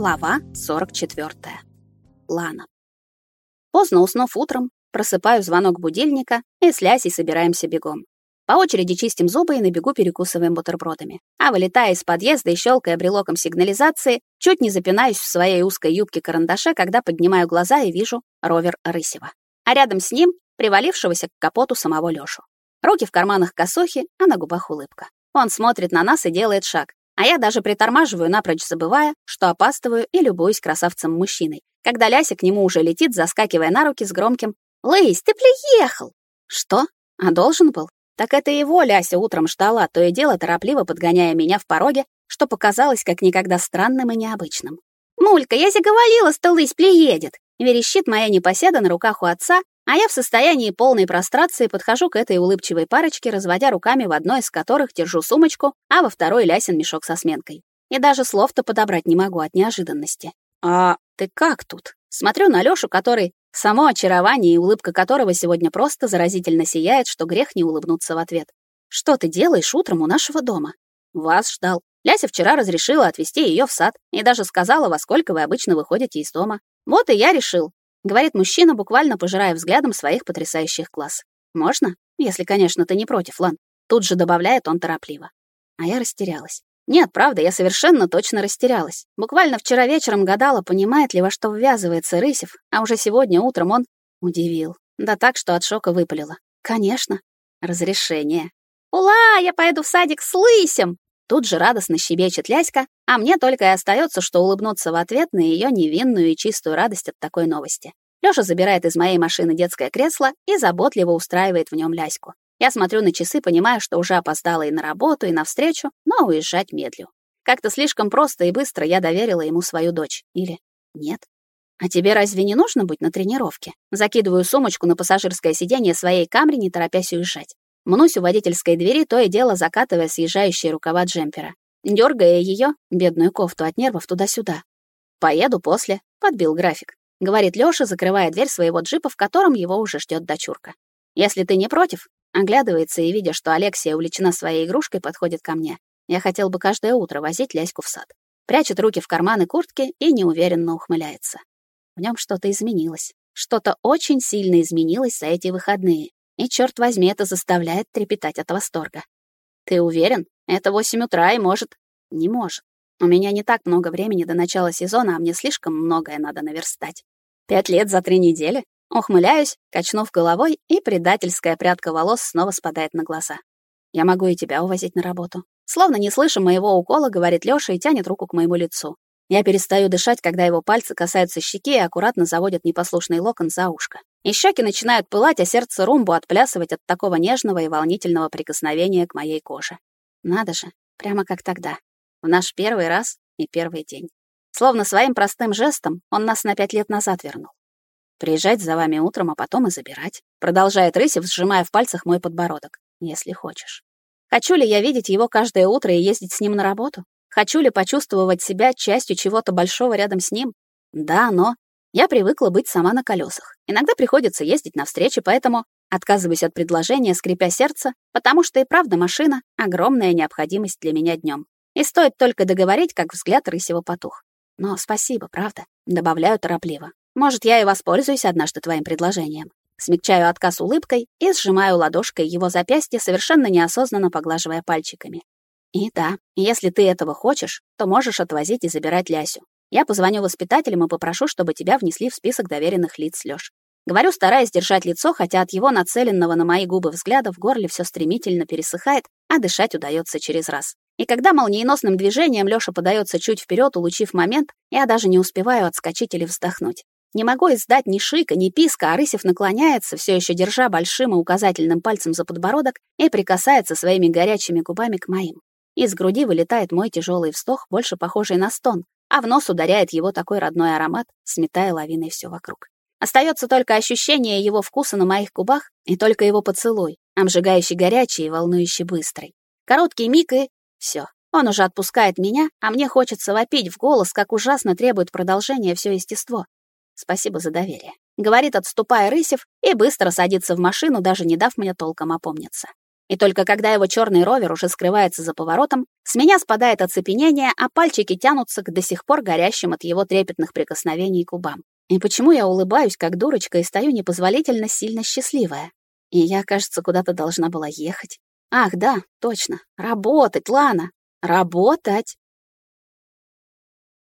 Глава 44. Лана. Поздно уснув утром, просыпаю звонок будильника и с Лясей собираемся бегом. По очереди чистим зубы и на бегу перекусываем бутербродами. А вылетая из подъезда и щелкая брелоком сигнализации, чуть не запинаюсь в своей узкой юбке-карандаше, когда поднимаю глаза и вижу ровер Рысева. А рядом с ним привалившегося к капоту самого Лёшу. Руки в карманах косухи, а на губах улыбка. Он смотрит на нас и делает шаг, а я даже притормаживаю, напрочь забывая, что опаздываю и любуюсь красавцем-мужчиной. Когда Ляся к нему уже летит, заскакивая на руки с громким «Лысь, ты приехал!» «Что? А должен был?» Так это его Ляся утром ждала, то и дело торопливо подгоняя меня в пороге, что показалось как никогда странным и необычным. «Мулька, я тебе говорила, что лысь приедет!» Верещит моя непоседа на руках у отца, а я в состоянии полной прострации подхожу к этой улыбчивой парочке, разводя руками в одной из которых держу сумочку, а во второй лясен мешок со сменкой. И даже слов-то подобрать не могу от неожиданности. «А ты как тут?» Смотрю на Лёшу, который само очарование и улыбка которого сегодня просто заразительно сияет, что грех не улыбнуться в ответ. «Что ты делаешь утром у нашего дома?» «Вас ждал. Ляся вчера разрешила отвезти ее в сад и даже сказала, во сколько вы обычно выходите из дома. Вот и я решил говорит мужчина, буквально пожирая взглядом своих потрясающих глаз. Можно? Если, конечно, ты не против, Лан. Тут же добавляет он торопливо. А я растерялась. Нет, правда, я совершенно точно растерялась. Буквально вчера вечером гадала, понимает ли, во что ввязывается Рысев, а уже сегодня утром он удивил. Да так, что от шока выпалила. Конечно. Разрешение. «Ула, я пойду в садик с лысем!» Тут же радостно щебечет Ляська, а мне только и остается, что улыбнуться в ответ на ее невинную и чистую радость от такой новости. Лёша забирает из моей машины детское кресло и заботливо устраивает в нем Ляську. Я смотрю на часы, понимаю, что уже опоздала и на работу, и на встречу, но уезжать медлю. Как-то слишком просто и быстро я доверила ему свою дочь. Или нет? А тебе разве не нужно быть на тренировке? Закидываю сумочку на пассажирское сиденье своей Камри, не торопясь уезжать. Мнусь у водительской двери, то и дело закатывая съезжающие рукава джемпера, дергая ее, бедную кофту, от нервов туда-сюда. «Поеду после», — подбил график, — говорит Лёша, закрывая дверь своего джипа, в котором его уже ждет дочурка. «Если ты не против», — оглядывается и, видя, что Алексия увлечена своей игрушкой, подходит ко мне. «Я хотел бы каждое утро возить Ляську в сад». Прячет руки в карманы куртки и неуверенно ухмыляется. В нем что-то изменилось. Что-то очень сильно изменилось за эти выходные. И, черт возьми, это заставляет трепетать от восторга. Ты уверен? Это восемь утра и может... Не может. У меня не так много времени до начала сезона, а мне слишком многое надо наверстать. Пять лет за три недели? Ухмыляюсь, качнув головой, и предательская прядка волос снова спадает на глаза. Я могу и тебя увозить на работу. Словно не слыша моего укола, говорит Лёша и тянет руку к моему лицу. Я перестаю дышать, когда его пальцы касаются щеки и аккуратно заводят непослушный локон за ушко. И щеки начинают пылать, а сердце румбу отплясывать от такого нежного и волнительного прикосновения к моей коже. Надо же, прямо как тогда. В наш первый раз и первый день. Словно своим простым жестом он нас на пять лет назад вернул. Приезжать за вами утром, а потом и забирать. Продолжает Рысев, сжимая в пальцах мой подбородок. Если хочешь. Хочу ли я видеть его каждое утро и ездить с ним на работу? Хочу ли почувствовать себя частью чего-то большого рядом с ним? Да, но я привыкла быть сама на колесах. Иногда приходится ездить на встречи, поэтому отказываюсь от предложения, скрипя сердце, потому что и правда машина — огромная необходимость для меня днем. И стоит только договорить, как взгляд Рысева потух. Но спасибо, правда, добавляю торопливо. Может, я и воспользуюсь однажды твоим предложением. Смягчаю отказ улыбкой и сжимаю ладошкой его запястье, совершенно неосознанно поглаживая пальчиками. И да, если ты этого хочешь, то можешь отвозить и забирать Лясю. Я позвоню воспитателям и попрошу, чтобы тебя внесли в список доверенных лиц, Лёш. Говорю, стараясь держать лицо, хотя от его нацеленного на мои губы взгляда в горле все стремительно пересыхает, а дышать удается через раз. И когда молниеносным движением Лёша подается чуть вперед, улучив момент, я даже не успеваю отскочить или вздохнуть. Не могу издать ни шика, ни писка, а Рысев наклоняется, все еще держа большим и указательным пальцем за подбородок, и прикасается своими горячими губами к моим. Из груди вылетает мой тяжелый вздох, больше похожий на стон, а в нос ударяет его такой родной аромат, сметая лавиной все вокруг. Остается только ощущение его вкуса на моих губах и только его поцелуй, обжигающий горячий и волнующий быстрый. Короткий миг и все. Он уже отпускает меня, а мне хочется вопить в голос, как ужасно требует продолжения все естество. Спасибо за доверие. Говорит, отступая Рысев, и быстро садится в машину, даже не дав мне толком опомниться. И только когда его черный ровер уже скрывается за поворотом, с меня спадает оцепенение, а пальчики тянутся к до сих пор горящим от его трепетных прикосновений губам. И почему я улыбаюсь, как дурочка, и стою непозволительно сильно счастливая? И я, кажется, куда-то должна была ехать. Ах, да, точно. Работать, Лана. Работать.